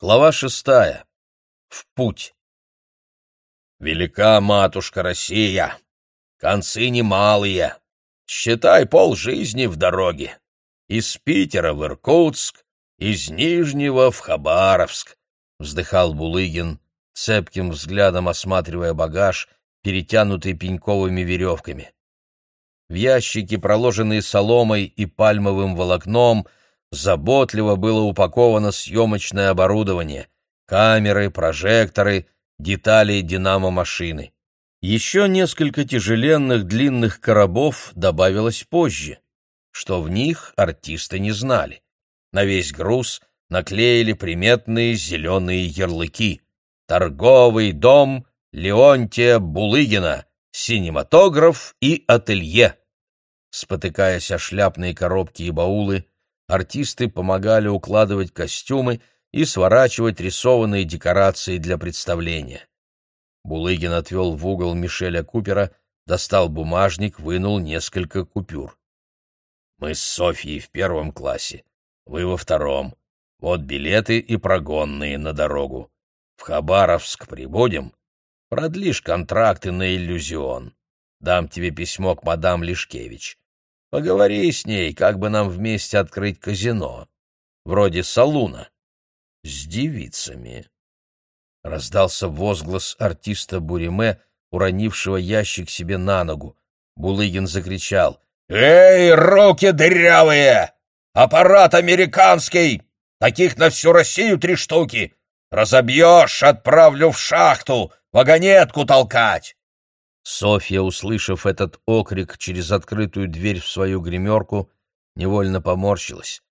Глава шестая. В путь. Велика матушка Россия, концы немалые. Считай пол жизни в дороге. Из Питера в Иркутск, из Нижнего в Хабаровск, вздыхал Булыгин, цепким взглядом осматривая багаж, перетянутый пеньковыми веревками. В ящике, проложенные соломой и пальмовым волокном, заботливо было упаковано съемочное оборудование, камеры, прожекторы, детали динамо-машины. Еще несколько тяжеленных длинных коробов добавилось позже, что в них артисты не знали. На весь груз наклеили приметные зеленые ярлыки «Торговый дом Леонтия Булыгина», «Синематограф» и «Ателье». Спотыкаясь о шляпные коробки и баулы, артисты помогали укладывать костюмы и сворачивать рисованные декорации для представления. Булыгин отвел в угол Мишеля Купера, достал бумажник, вынул несколько купюр. «Мы с Софьей в первом классе, вы во втором. Вот билеты и прогонные на дорогу. В Хабаровск прибудем. Продлишь контракты на иллюзион. Дам тебе письмо к мадам Лишкевич. Поговори с ней, как бы нам вместе открыть казино. Вроде салуна. С девицами. Раздался возглас артиста Буриме, уронившего ящик себе на ногу. Булыгин закричал. «Эй, руки дырявые! Аппарат американский! Таких на всю Россию три штуки! Разобьешь, отправлю в шахту, вагонетку толкать!» Софья, услышав этот окрик через открытую дверь в свою гримерку, невольно поморщилась.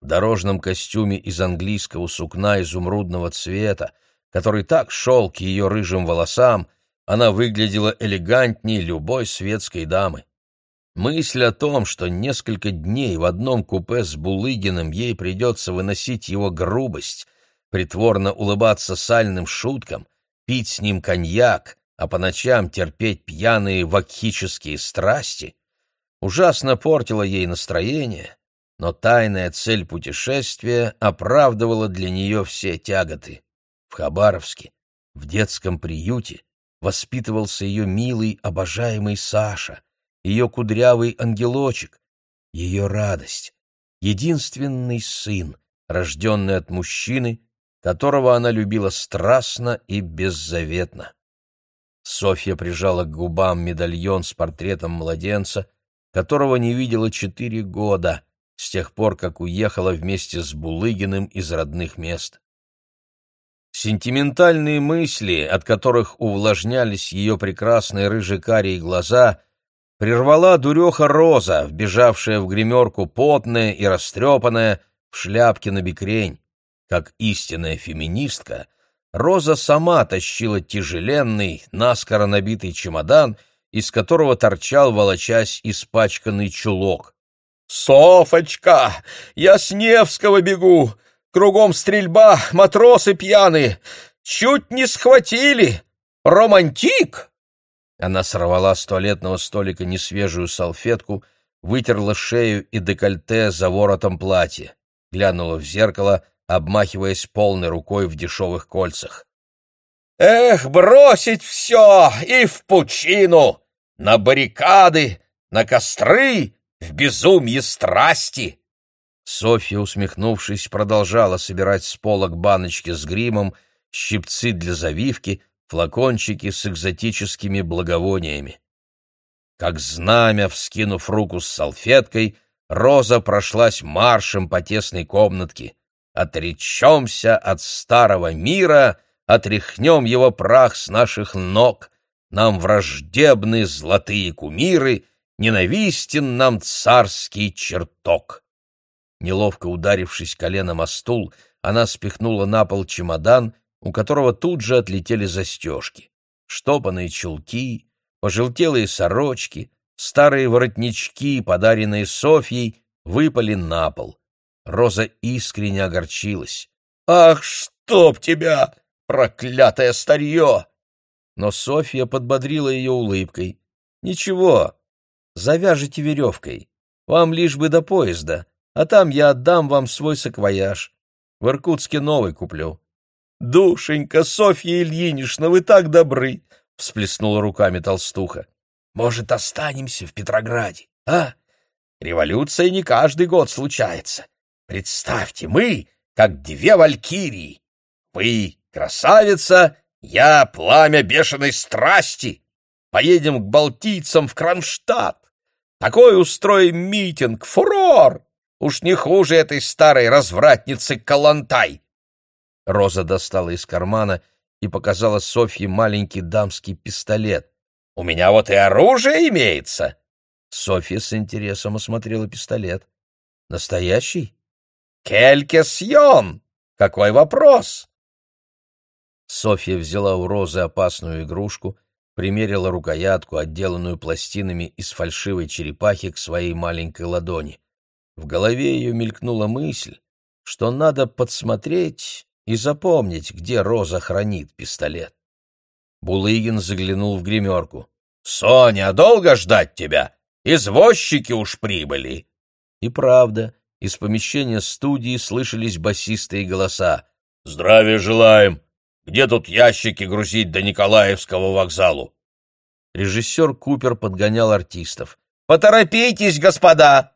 В дорожном костюме из английского сукна изумрудного цвета, который так шел к ее рыжим волосам, она выглядела элегантнее любой светской дамы. Мысль о том, что несколько дней в одном купе с Булыгиным ей придется выносить его грубость, притворно улыбаться сальным шуткам, пить с ним коньяк, а по ночам терпеть пьяные вакхические страсти, ужасно портила ей настроение, но тайная цель путешествия оправдывала для нее все тяготы. В Хабаровске, в детском приюте, воспитывался ее милый, обожаемый Саша, ее кудрявый ангелочек, ее радость, единственный сын, рожденный от мужчины, которого она любила страстно и беззаветно. Софья прижала к губам медальон с портретом младенца, которого не видела четыре года, с тех пор, как уехала вместе с Булыгиным из родных мест. Сентиментальные мысли, от которых увлажнялись ее прекрасные рыжекарие глаза, прервала дуреха Роза, вбежавшая в гримерку потная и растрепанная, в шляпке на бикрень. Как истинная феминистка — Роза сама тащила тяжеленный, наскоро набитый чемодан, из которого торчал, волочась, испачканный чулок. «Софочка! Я с Невского бегу! Кругом стрельба, матросы пьяные! Чуть не схватили! Романтик!» Она сорвала с туалетного столика несвежую салфетку, вытерла шею и декольте за воротом платья, глянула в зеркало, обмахиваясь полной рукой в дешевых кольцах. «Эх, бросить все и в пучину! На баррикады, на костры, в безумье страсти!» Софья, усмехнувшись, продолжала собирать с полок баночки с гримом, щипцы для завивки, флакончики с экзотическими благовониями. Как знамя, вскинув руку с салфеткой, Роза прошлась маршем по тесной комнатке. Отречемся от старого мира, отряхнем его прах с наших ног. Нам враждебны золотые кумиры, ненавистен нам царский чертог. Неловко ударившись коленом о стул, она спихнула на пол чемодан, у которого тут же отлетели застежки. Штопанные чулки, пожелтелые сорочки, старые воротнички, подаренные Софьей, выпали на пол. Роза искренне огорчилась. «Ах, чтоб тебя, проклятое старье!» Но Софья подбодрила ее улыбкой. «Ничего, завяжете веревкой. Вам лишь бы до поезда, а там я отдам вам свой саквояж. В Иркутске новый куплю. Душенька, Софья Ильинична, вы так добры!» — всплеснула руками толстуха. «Может, останемся в Петрограде, а? Революция не каждый год случается. Представьте, мы, как две валькирии. Вы — красавица, я — пламя бешеной страсти. Поедем к балтийцам в Кронштадт. Такой устроим митинг, фурор! Уж не хуже этой старой развратницы Калантай. Роза достала из кармана и показала Софье маленький дамский пистолет. «У меня вот и оружие имеется!» Софья с интересом осмотрела пистолет. «Настоящий?» «Кельке съем! Какой вопрос?» Софья взяла у Розы опасную игрушку, примерила рукоятку, отделанную пластинами из фальшивой черепахи, к своей маленькой ладони. В голове ее мелькнула мысль, что надо подсмотреть и запомнить, где Роза хранит пистолет. Булыгин заглянул в гримерку. «Соня, долго ждать тебя? Извозчики уж прибыли!» И правда, из помещения студии слышались басистые голоса. «Здравия желаем! Где тут ящики грузить до Николаевского вокзалу?» Режиссер Купер подгонял артистов. «Поторопитесь, господа!»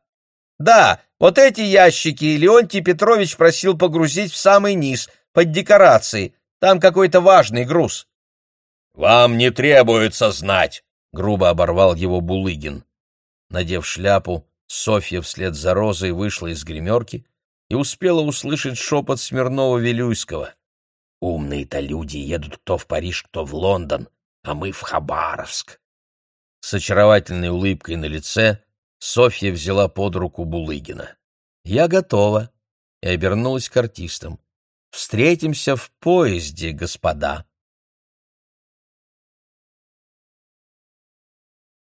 «Да, вот эти ящики Леонтий Петрович просил погрузить в самый низ, под декорации. Там какой-то важный груз». «Вам не требуется знать!» — грубо оборвал его Булыгин. Надев шляпу, Софья вслед за Розой вышла из гримерки и успела услышать шепот Смирнова-Вилюйского. «Умные-то люди едут кто в Париж, кто в Лондон, а мы в Хабаровск». С очаровательной улыбкой на лице Софья взяла под руку Булыгина. «Я готова», и обернулась к артистам. «Встретимся в поезде, господа».